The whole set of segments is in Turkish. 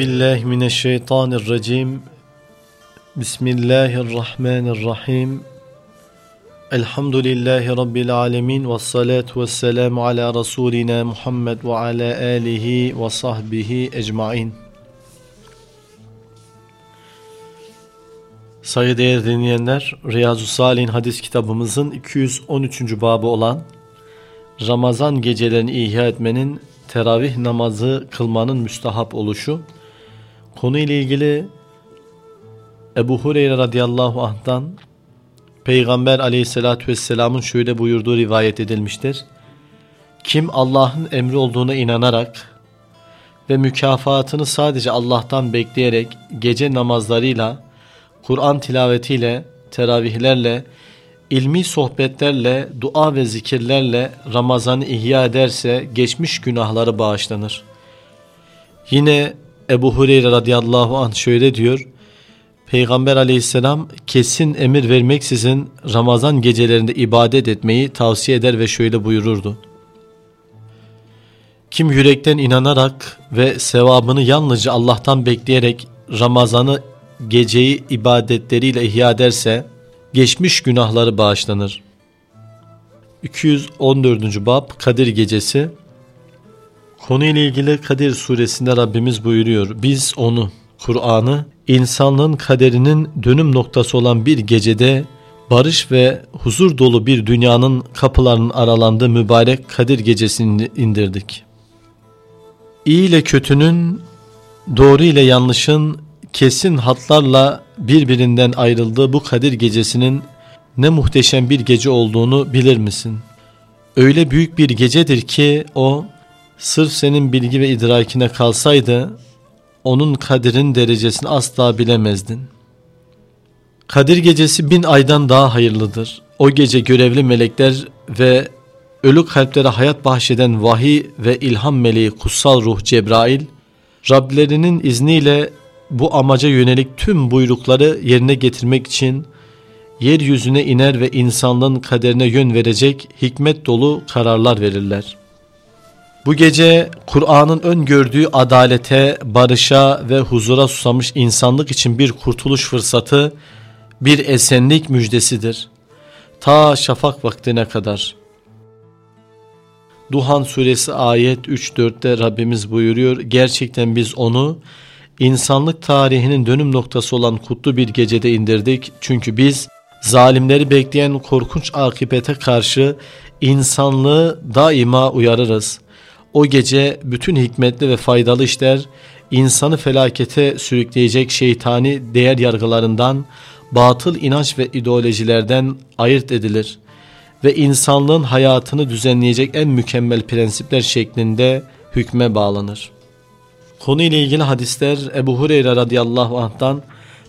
Billahi mineşşeytanirracim. Bismillahirrahmanirrahim. Elhamdülillahi rabbil alamin ve salatu vesselamu ala rasulina Muhammed ve ala alihi ve sahbihi ecmaîn. Saygıdeğer dinleyenler, Riyazu Salih'in hadis kitabımızın 213. babı olan Ramazan gecelerini ihya etmenin teravih namazı kılmanın müstahap oluşu. Konu ile ilgili Ebu Hureyre radıyallahu anh'tan Peygamber aleyhissalatü vesselamın şöyle buyurduğu rivayet edilmiştir. Kim Allah'ın emri olduğuna inanarak ve mükafatını sadece Allah'tan bekleyerek gece namazlarıyla, Kur'an tilavetiyle, teravihlerle, ilmi sohbetlerle, dua ve zikirlerle Ramazan'ı ihya ederse geçmiş günahları bağışlanır. Yine Ebu Hureyre radıyallahu anh şöyle diyor. Peygamber aleyhisselam kesin emir vermeksizin Ramazan gecelerinde ibadet etmeyi tavsiye eder ve şöyle buyururdu. Kim yürekten inanarak ve sevabını yalnızca Allah'tan bekleyerek Ramazan'ı geceyi ibadetleriyle ihya ederse geçmiş günahları bağışlanır. 214. Bab Kadir Gecesi Konuyla ilgili Kadir suresinde Rabbimiz buyuruyor. Biz onu, Kur'an'ı, insanlığın kaderinin dönüm noktası olan bir gecede barış ve huzur dolu bir dünyanın kapılarının aralandığı mübarek Kadir Gecesi'ni indirdik. İyi ile kötünün, doğru ile yanlışın kesin hatlarla birbirinden ayrıldığı bu Kadir gecesinin ne muhteşem bir gece olduğunu bilir misin? Öyle büyük bir gecedir ki o sırf senin bilgi ve idrakine kalsaydı onun kadirin derecesini asla bilemezdin. Kadir gecesi bin aydan daha hayırlıdır. O gece görevli melekler ve ölü kalplere hayat bahşeden vahiy ve ilham meleği kutsal ruh Cebrail, Rablerinin izniyle bu amaca yönelik tüm buyrukları yerine getirmek için yeryüzüne iner ve insanlığın kaderine yön verecek hikmet dolu kararlar verirler. Bu gece Kur'an'ın öngördüğü adalete, barışa ve huzura susamış insanlık için bir kurtuluş fırsatı, bir esenlik müjdesidir. Ta şafak vaktine kadar. Duhan suresi ayet 3-4'te Rabbimiz buyuruyor. Gerçekten biz onu insanlık tarihinin dönüm noktası olan kutlu bir gecede indirdik. Çünkü biz zalimleri bekleyen korkunç akibete karşı insanlığı daima uyarırız. O gece bütün hikmetli ve faydalı işler insanı felakete sürükleyecek şeytani değer yargılarından, batıl inanç ve ideolojilerden ayırt edilir ve insanlığın hayatını düzenleyecek en mükemmel prensipler şeklinde hükme bağlanır. Konu ile ilgili hadisler Ebu Hureyre radıyallahu anh'tan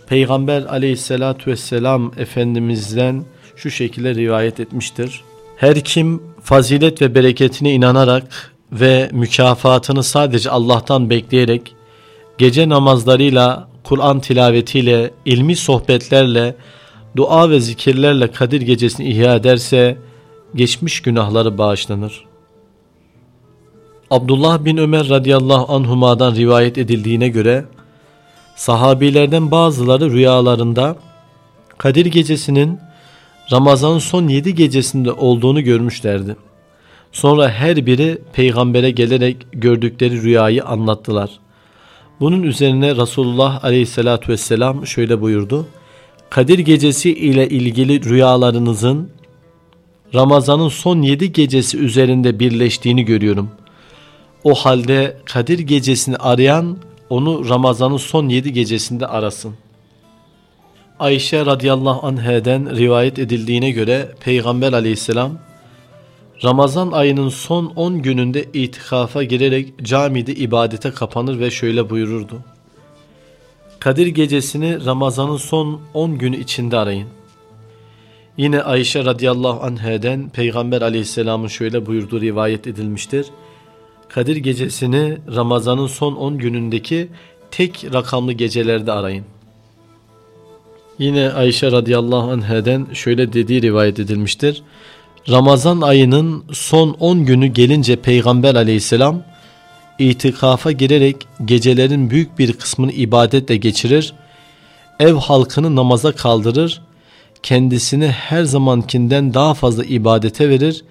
Peygamber aleyhissalatü vesselam Efendimiz'den şu şekilde rivayet etmiştir. Her kim fazilet ve bereketine inanarak ve mükafatını sadece Allah'tan bekleyerek gece namazlarıyla, Kur'an tilavetiyle, ilmi sohbetlerle, dua ve zikirlerle Kadir gecesini ihya ederse geçmiş günahları bağışlanır. Abdullah bin Ömer radıyallahu anhuma'dan rivayet edildiğine göre sahabilerden bazıları rüyalarında Kadir gecesinin Ramazan'ın son yedi gecesinde olduğunu görmüşlerdi. Sonra her biri peygambere gelerek gördükleri rüyayı anlattılar. Bunun üzerine Resulullah aleyhissalatü vesselam şöyle buyurdu. Kadir gecesi ile ilgili rüyalarınızın Ramazan'ın son yedi gecesi üzerinde birleştiğini görüyorum. O halde Kadir gecesini arayan onu Ramazan'ın son yedi gecesinde arasın. Ayşe radıyallahu anheden rivayet edildiğine göre Peygamber aleyhisselam Ramazan ayının son 10 gününde itikafa girerek camide ibadete kapanır ve şöyle buyururdu. Kadir gecesini Ramazan'ın son 10 günü içinde arayın. Yine Ayşe radıyallahu anheden Peygamber aleyhisselamın şöyle buyurduğu rivayet edilmiştir. Kadir gecesini Ramazan'ın son 10 günündeki tek rakamlı gecelerde arayın. Yine Ayşe radıyallahu anheden şöyle dediği rivayet edilmiştir. Ramazan ayının son 10 günü gelince Peygamber aleyhisselam itikafa girerek gecelerin büyük bir kısmını ibadetle geçirir, ev halkını namaza kaldırır, kendisini her zamankinden daha fazla ibadete verir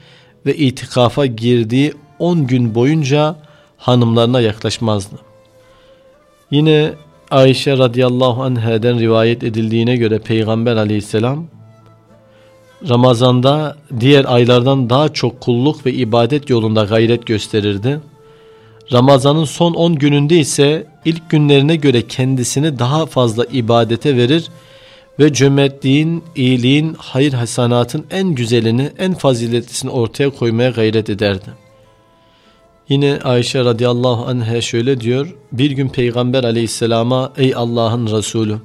ve itikafa girdiği 10 gün boyunca hanımlarına yaklaşmazdı. Yine Ayşe radıyallahu anh'den rivayet edildiğine göre Peygamber aleyhisselam Ramazanda diğer aylardan daha çok kulluk ve ibadet yolunda gayret gösterirdi. Ramazanın son 10 gününde ise ilk günlerine göre kendisini daha fazla ibadete verir ve cömertliğin, iyiliğin, hayır hasanatın en güzelini, en faziletlisini ortaya koymaya gayret ederdi. Yine Ayşe radıyallahu anh'a şöyle diyor, bir gün Peygamber aleyhisselama ey Allah'ın Resulü,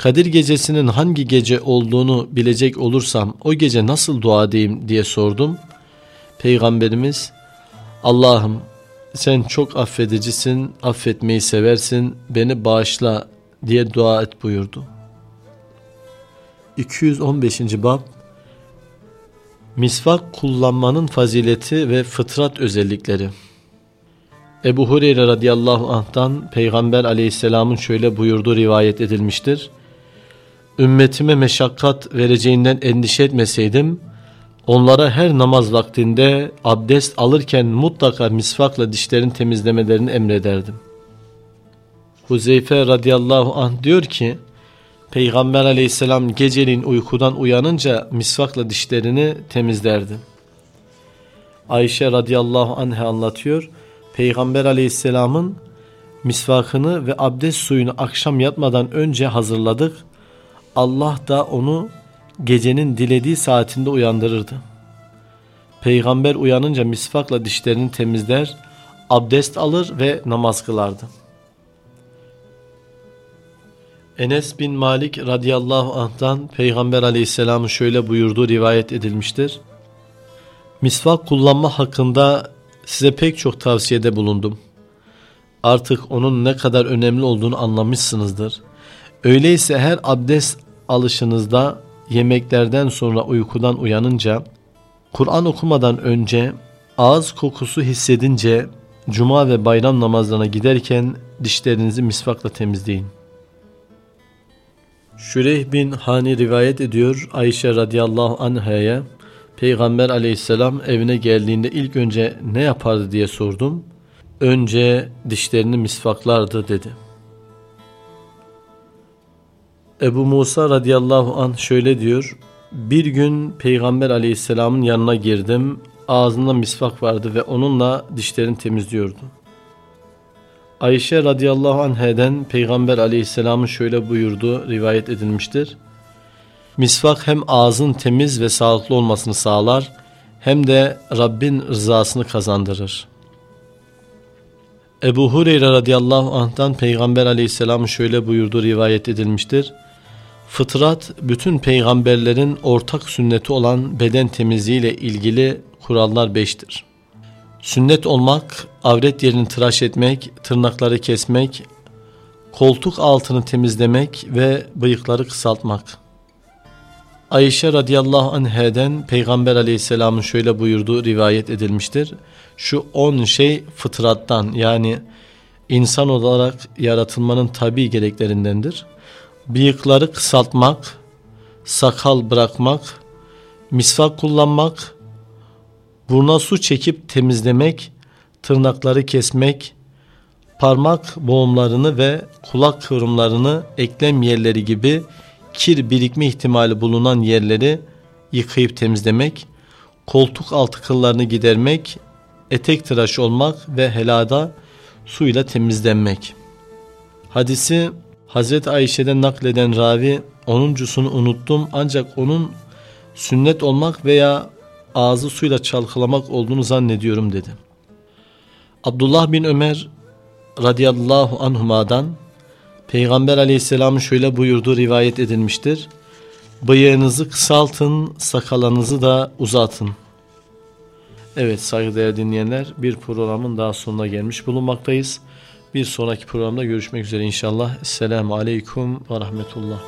Kadir gecesinin hangi gece olduğunu bilecek olursam o gece nasıl dua edeyim diye sordum. Peygamberimiz Allah'ım sen çok affedicisin, affetmeyi seversin, beni bağışla diye dua et buyurdu. 215. Bab Misvak kullanmanın fazileti ve fıtrat özellikleri Ebu Hureyre radıyallahu anh'tan Peygamber aleyhisselamın şöyle buyurduğu rivayet edilmiştir. Ümmetime meşakkat vereceğinden endişe etmeseydim, onlara her namaz vaktinde abdest alırken mutlaka misvakla dişlerini temizlemelerini emrederdim. Huzeyfe radıyallahu anh diyor ki, Peygamber aleyhisselam geceliğin uykudan uyanınca misvakla dişlerini temizlerdi. Ayşe radıyallahu anh'a anlatıyor. Peygamber aleyhisselamın misvakını ve abdest suyunu akşam yatmadan önce hazırladık. Allah da onu gecenin dilediği saatinde uyandırırdı. Peygamber uyanınca misvakla dişlerini temizler, abdest alır ve namaz kılardı. Enes bin Malik radıyallahu anh'tan Peygamber aleyhisselamın şöyle buyurduğu rivayet edilmiştir. Misvak kullanma hakkında size pek çok tavsiyede bulundum. Artık onun ne kadar önemli olduğunu anlamışsınızdır. Öyleyse her abdest alışınızda yemeklerden sonra uykudan uyanınca, Kur'an okumadan önce, ağız kokusu hissedince, cuma ve bayram namazlarına giderken dişlerinizi misvakla temizleyin. Şüreyh bin Hani rivayet ediyor Ayşe radıyallahu anhaya Peygamber aleyhisselam evine geldiğinde ilk önce ne yapardı diye sordum. Önce dişlerini misvaklardı dedi. Ebu Musa radıyallahu anh şöyle diyor. Bir gün Peygamber aleyhisselamın yanına girdim. Ağzında misvak vardı ve onunla dişlerini temizliyordu. Ayşe radıyallahu anheden Peygamber aleyhisselamın şöyle buyurduğu rivayet edilmiştir. Misvak hem ağzın temiz ve sağlıklı olmasını sağlar hem de Rabbin rızasını kazandırır. Ebu Hureyre radıyallahu anh'tan Peygamber aleyhisselamın şöyle buyurduğu rivayet edilmiştir. Fıtrat bütün peygamberlerin ortak sünneti olan beden temizliği ile ilgili kurallar beştir. Sünnet olmak, avret yerini tıraş etmek, tırnakları kesmek, koltuk altını temizlemek ve bıyıkları kısaltmak. Ayşe radıyallahu anheden Peygamber aleyhisselamın şöyle buyurduğu rivayet edilmiştir. Şu on şey fıtrattan yani insan olarak yaratılmanın tabi gereklerindendir. Bıyıkları kısaltmak, sakal bırakmak, misvak kullanmak, buruna su çekip temizlemek, tırnakları kesmek, parmak boğumlarını ve kulak kıvrımlarını eklem yerleri gibi kir birikme ihtimali bulunan yerleri yıkayıp temizlemek, koltuk altı kıllarını gidermek, etek tıraş olmak ve helada suyla temizlenmek. Hadisi Hazreti Ayşe'den nakleden ravi onuncusunu unuttum ancak onun sünnet olmak veya ağzı suyla çalkalamak olduğunu zannediyorum dedi. Abdullah bin Ömer radıyallahu anhuma'dan Peygamber aleyhisselamın şöyle buyurduğu rivayet edilmiştir. Bıyığınızı kısaltın, sakalanızı da uzatın. Evet saygıdeğer dinleyenler bir programın daha sonuna gelmiş bulunmaktayız. Bir sonraki programda görüşmek üzere inşallah. Esselamu Aleyküm ve Rahmetullah.